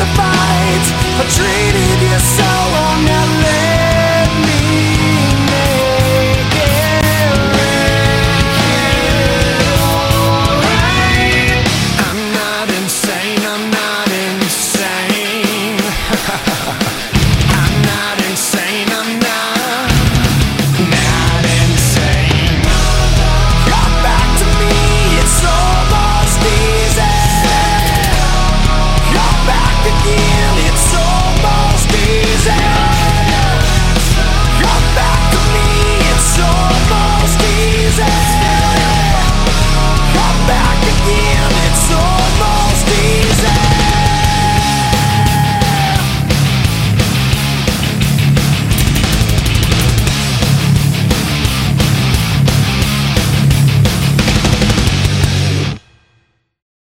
the fight for treating you so unethical.